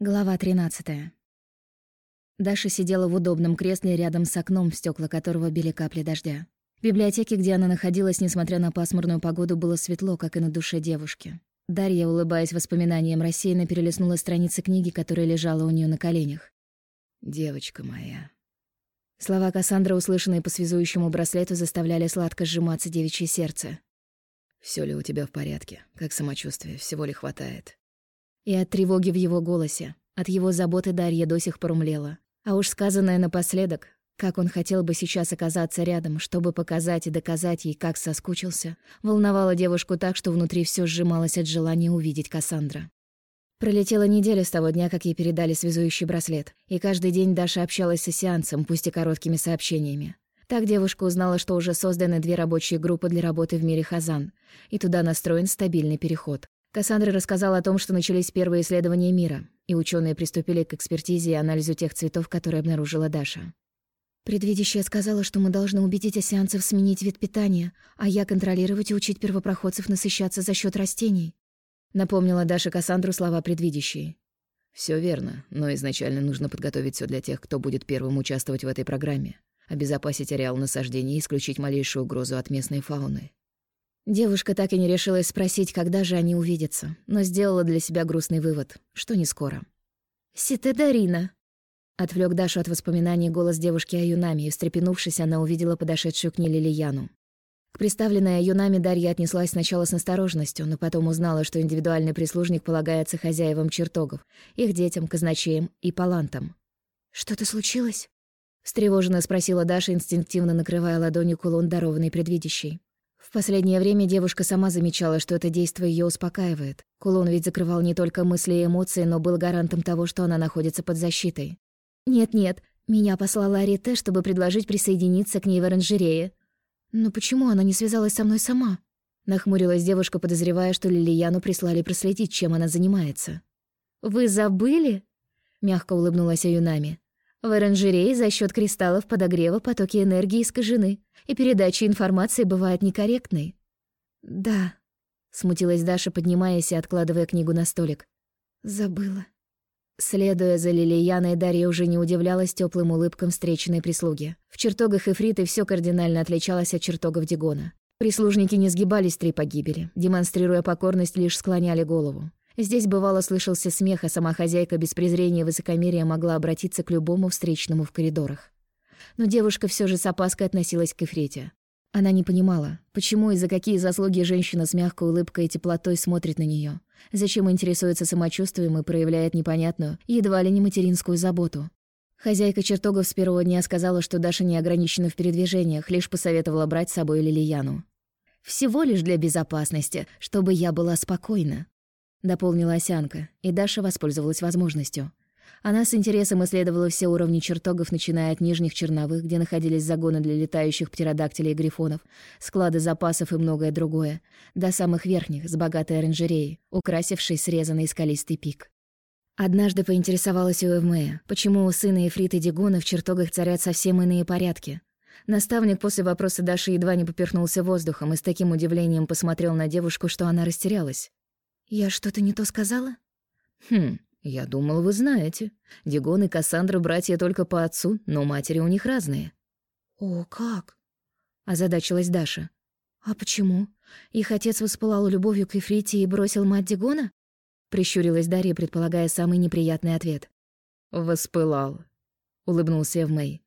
Глава 13. Даша сидела в удобном кресле рядом с окном, в стекла которого били капли дождя. В библиотеке, где она находилась, несмотря на пасмурную погоду, было светло, как и на душе девушки. Дарья, улыбаясь воспоминаниям, рассеянно перелистнула страницы книги, которая лежала у нее на коленях. «Девочка моя». Слова Кассандры, услышанные по связующему браслету, заставляли сладко сжиматься девичье сердце. Все ли у тебя в порядке? Как самочувствие? Всего ли хватает?» И от тревоги в его голосе, от его заботы Дарья до сих пор умлела. А уж сказанное напоследок, как он хотел бы сейчас оказаться рядом, чтобы показать и доказать ей, как соскучился, волновало девушку так, что внутри все сжималось от желания увидеть Кассандра. Пролетела неделя с того дня, как ей передали связующий браслет, и каждый день Даша общалась с сеансом, пусть и короткими сообщениями. Так девушка узнала, что уже созданы две рабочие группы для работы в мире Хазан, и туда настроен стабильный переход. Кассандра рассказала о том, что начались первые исследования мира, и ученые приступили к экспертизе и анализу тех цветов, которые обнаружила Даша. Предвидящая сказала, что мы должны убедить осеанцев сменить вид питания, а я контролировать и учить первопроходцев насыщаться за счет растений. Напомнила Даша Кассандру слова предвидящей. Все верно, но изначально нужно подготовить все для тех, кто будет первым участвовать в этой программе, обезопасить ареал насаждения и исключить малейшую угрозу от местной фауны. Девушка так и не решилась спросить, когда же они увидятся, но сделала для себя грустный вывод, что не скоро. «Сите Дарина!» Отвлек Дашу от воспоминаний голос девушки о Юнами, и, встрепенувшись, она увидела подошедшую к ней Лилияну. К представленной Юнами Дарья отнеслась сначала с осторожностью, но потом узнала, что индивидуальный прислужник полагается хозяевам чертогов, их детям, казначеям и палантам. «Что-то случилось?» — встревоженно спросила Даша, инстинктивно накрывая ладонью кулон, дарованный предвидящей. В последнее время девушка сама замечала, что это действие ее успокаивает. Кулон ведь закрывал не только мысли и эмоции, но был гарантом того, что она находится под защитой. «Нет-нет, меня послала Арите, чтобы предложить присоединиться к ней в оранжерее». «Но почему она не связалась со мной сама?» Нахмурилась девушка, подозревая, что Лилияну прислали проследить, чем она занимается. «Вы забыли?» Мягко улыбнулась Аюнами. В оранжерее за счет кристаллов подогрева потоки энергии искажены, и передача информации бывает некорректной. «Да», — смутилась Даша, поднимаясь и откладывая книгу на столик. «Забыла». Следуя за Лилияной, Дарья уже не удивлялась теплым улыбкам встреченной прислуги. В чертогах Эфриты все кардинально отличалось от чертогов Дигона. Прислужники не сгибались три погибели, демонстрируя покорность, лишь склоняли голову. Здесь бывало слышался смех, а сама хозяйка без презрения и высокомерия могла обратиться к любому встречному в коридорах. Но девушка все же с опаской относилась к Эфрите. Она не понимала, почему и за какие заслуги женщина с мягкой улыбкой и теплотой смотрит на нее, зачем интересуется самочувствием и проявляет непонятную, едва ли не материнскую заботу. Хозяйка чертогов с первого дня сказала, что Даша не ограничена в передвижениях, лишь посоветовала брать с собой Лилияну. «Всего лишь для безопасности, чтобы я была спокойна», дополнила Осянка, и Даша воспользовалась возможностью. Она с интересом исследовала все уровни чертогов, начиная от нижних черновых, где находились загоны для летающих птеродактилей и грифонов, склады запасов и многое другое, до самых верхних, с богатой оранжереей, украсившей срезанный скалистый пик. Однажды поинтересовалась у Эвмея, почему у сына Ефрита Дигона в чертогах царят совсем иные порядки. Наставник после вопроса Даши едва не поперхнулся воздухом и с таким удивлением посмотрел на девушку, что она растерялась. «Я что-то не то сказала?» «Хм, я думал, вы знаете. Дигон и Кассандра братья только по отцу, но матери у них разные». «О, как?» — озадачилась Даша. «А почему? Их отец воспылал любовью к Ефрите и бросил мать Дигона?» Прищурилась Дарья, предполагая самый неприятный ответ. «Воспылал», — улыбнулся Эвмей.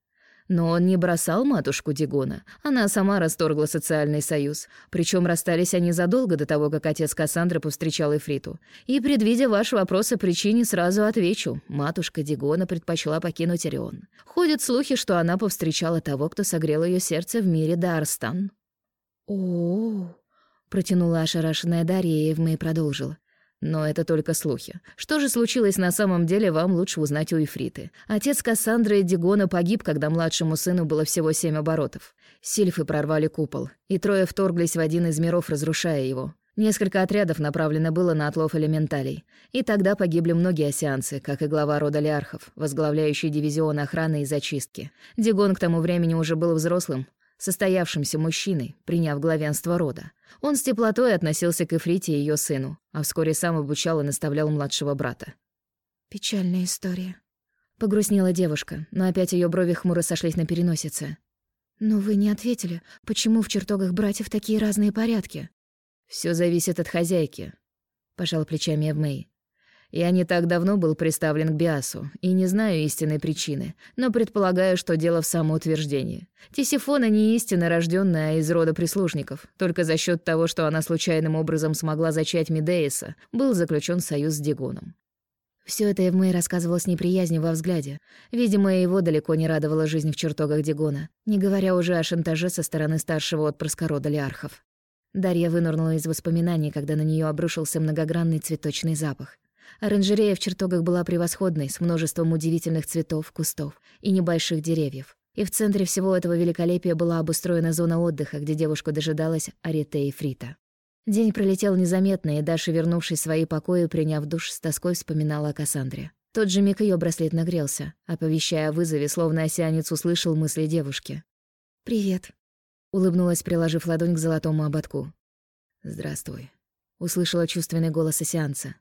Но он не бросал матушку Дигона. Она сама расторгла социальный союз. Причем расстались они задолго до того, как отец Кассандры повстречал Эфриту. И, предвидя ваш вопрос о причине, сразу отвечу. Матушка Дигона предпочла покинуть Орион. Ходят слухи, что она повстречала того, кто согрел ее сердце в мире Дарстан. «О-о-о», протянула ошарашенная Дарья, и Эвмей продолжила. Но это только слухи. Что же случилось на самом деле, вам лучше узнать у Ифриты. Отец Кассандры и Дигона погиб, когда младшему сыну было всего семь оборотов. Сильфы прорвали купол, и трое вторглись в один из миров, разрушая его. Несколько отрядов направлено было на отлов элементалей. И тогда погибли многие осеанцы, как и глава рода Лиархов, возглавляющий дивизион охраны и зачистки. Дигон к тому времени уже был взрослым, состоявшимся мужчиной, приняв главенство рода. Он с теплотой относился к Эфрите и ее сыну, а вскоре сам обучал и наставлял младшего брата. Печальная история. Погрустнела девушка, но опять ее брови хмуро сошлись на переносице. «Но вы не ответили, почему в чертогах братьев такие разные порядки?» Все зависит от хозяйки», — пожал плечами Эвмей. «Я не так давно был приставлен к Биасу и не знаю истинной причины, но предполагаю, что дело в самоутверждении. Тисифона не истинно рожденная, а из рода прислужников. Только за счет того, что она случайным образом смогла зачать Медеиса, был заключен союз с Дигоном. Все это Эвмей рассказывал с неприязнью во взгляде. Видимо, его далеко не радовала жизнь в чертогах Дигона, не говоря уже о шантаже со стороны старшего отпрыска рода Лиархов. Дарья вынырнула из воспоминаний, когда на нее обрушился многогранный цветочный запах. Оранжерея в чертогах была превосходной, с множеством удивительных цветов, кустов и небольших деревьев. И в центре всего этого великолепия была обустроена зона отдыха, где девушку дожидалась Арите и Фрита. День пролетел незаметно, и Даша, вернувшись в свои покои, приняв душ, с тоской вспоминала о Кассандре. Тот же миг ее браслет нагрелся, оповещая о вызове, словно осянец услышал мысли девушки. «Привет», — улыбнулась, приложив ладонь к золотому ободку. «Здравствуй», — услышала чувственный голос осянца.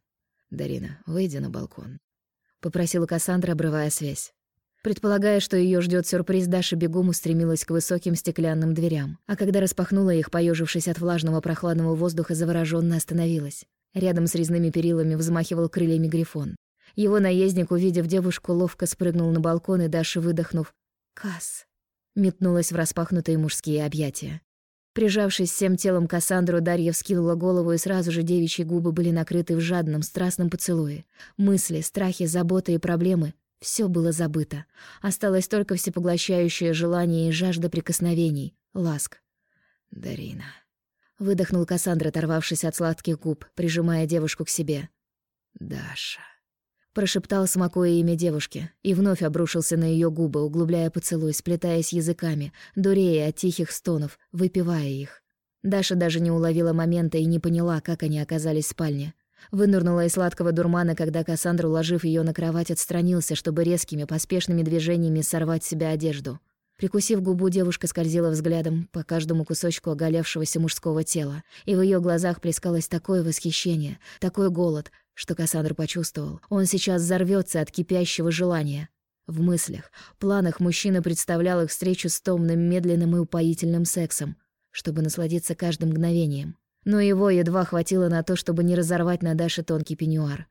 «Дарина, выйди на балкон», — попросила Кассандра, обрывая связь. Предполагая, что ее ждет сюрприз, Даша бегом устремилась к высоким стеклянным дверям. А когда распахнула их, поежившись от влажного прохладного воздуха, завороженно остановилась. Рядом с резными перилами взмахивал крыльями грифон. Его наездник, увидев девушку, ловко спрыгнул на балкон, и Даша, выдохнув «Касс», метнулась в распахнутые мужские объятия. Прижавшись всем телом к Кассандру, Дарья вскинула голову, и сразу же девичьи губы были накрыты в жадном, страстном поцелуе. Мысли, страхи, заботы и проблемы все было забыто. Осталось только всепоглощающее желание и жажда прикосновений, ласк. «Дарина», — выдохнул Кассандра, оторвавшись от сладких губ, прижимая девушку к себе. «Даша», — прошептал, смакуя имя девушки, и вновь обрушился на ее губы, углубляя поцелуй, сплетаясь языками, дурея от тихих стонов, выпивая их. Даша даже не уловила момента и не поняла, как они оказались в спальне. Вынырнула из сладкого дурмана, когда Кассандра, уложив ее на кровать, отстранился, чтобы резкими, поспешными движениями сорвать с себя одежду. Прикусив губу, девушка скользила взглядом по каждому кусочку оголевшегося мужского тела, и в ее глазах плескалось такое восхищение, такой голод, что Кассандра почувствовал. Он сейчас взорвется от кипящего желания. В мыслях, планах мужчина представлял их встречу с томным, медленным и упоительным сексом, чтобы насладиться каждым мгновением. Но его едва хватило на то, чтобы не разорвать на Даше тонкий пеньюар.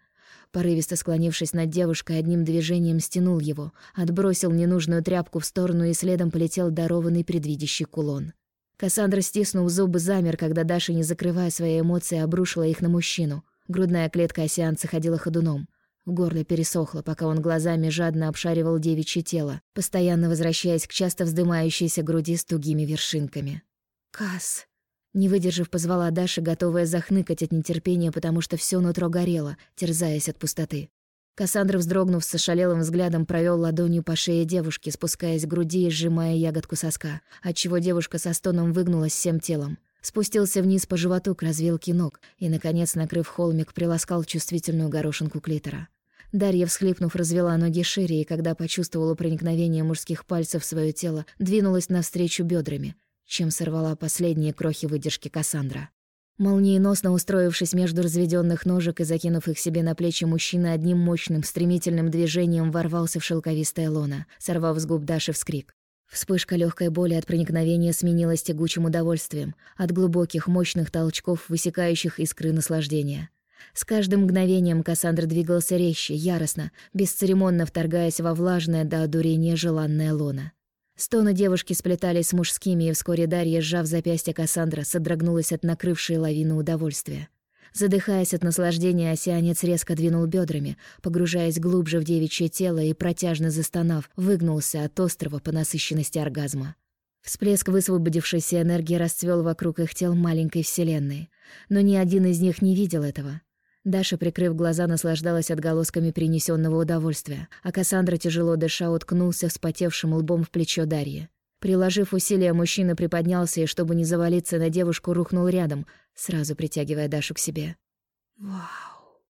Порывисто склонившись над девушкой, одним движением стянул его, отбросил ненужную тряпку в сторону и следом полетел дарованный предвидящий кулон. Кассандра, стиснув зубы, замер, когда Даша, не закрывая свои эмоции, обрушила их на мужчину. Грудная клетка осеанца ходила ходуном. В горле пересохло, пока он глазами жадно обшаривал девичье тело, постоянно возвращаясь к часто вздымающейся груди с тугими вершинками. «Касс!» Не выдержав, позвала Даша, готовая захныкать от нетерпения, потому что все нутро горело, терзаясь от пустоты. Кассандра, вздрогнув с ошалелым взглядом, провел ладонью по шее девушки, спускаясь к груди и сжимая ягодку соска, отчего девушка со стоном выгнулась всем телом. Спустился вниз по животу к развилке ног и, наконец, накрыв холмик, приласкал чувствительную горошинку клитора. Дарья, всхлипнув, развела ноги шире, и когда почувствовала проникновение мужских пальцев в свое тело, двинулась навстречу бедрами — чем сорвала последние крохи выдержки Кассандра. Молниеносно устроившись между разведённых ножек и закинув их себе на плечи, мужчина одним мощным, стремительным движением ворвался в шелковистое лоно, сорвав с губ Даши вскрик. Вспышка легкой боли от проникновения сменилась тягучим удовольствием, от глубоких, мощных толчков, высекающих искры наслаждения. С каждым мгновением Кассандра двигался резче, яростно, бесцеремонно вторгаясь во влажное до одурения желанное лоно. Стоны девушки сплетались с мужскими, и вскоре Дарья, сжав запястье Кассандра, содрогнулась от накрывшей лавины удовольствия. Задыхаясь от наслаждения, осянец резко двинул бедрами, погружаясь глубже в девичье тело и, протяжно застонав, выгнулся от острова по насыщенности оргазма. Всплеск высвободившейся энергии расцвел вокруг их тел маленькой вселенной. Но ни один из них не видел этого. Даша, прикрыв глаза, наслаждалась отголосками принесенного удовольствия, а Кассандра, тяжело дыша, уткнулся вспотевшим лбом в плечо Дарьи. Приложив усилия, мужчина приподнялся и, чтобы не завалиться на девушку, рухнул рядом, сразу притягивая Дашу к себе. «Вау!»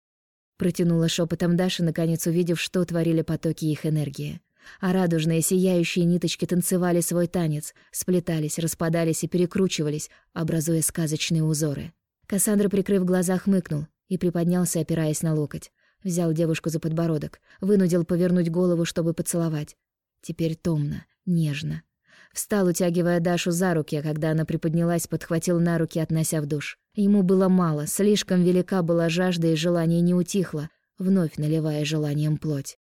Протянула шепотом Даша, наконец увидев, что творили потоки их энергии. А радужные сияющие ниточки танцевали свой танец, сплетались, распадались и перекручивались, образуя сказочные узоры. Кассандра, прикрыв глаза, хмыкнул, и приподнялся, опираясь на локоть. Взял девушку за подбородок, вынудил повернуть голову, чтобы поцеловать. Теперь томно, нежно. Встал, утягивая Дашу за руки, а когда она приподнялась, подхватил на руки, относя в душ. Ему было мало, слишком велика была жажда, и желание не утихло, вновь наливая желанием плоть.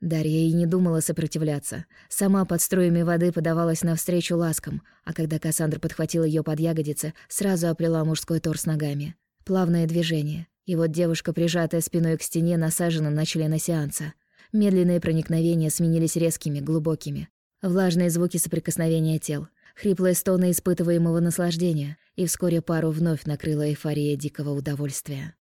Дарья и не думала сопротивляться. Сама под струями воды подавалась навстречу ласкам, а когда Кассандра подхватил ее под ягодицы, сразу оплела мужской торс ногами. Плавное движение. И вот девушка, прижатая спиной к стене, насажена на члена сеанса. Медленные проникновения сменились резкими, глубокими. Влажные звуки соприкосновения тел. Хриплые стоны испытываемого наслаждения. И вскоре пару вновь накрыла эйфория дикого удовольствия.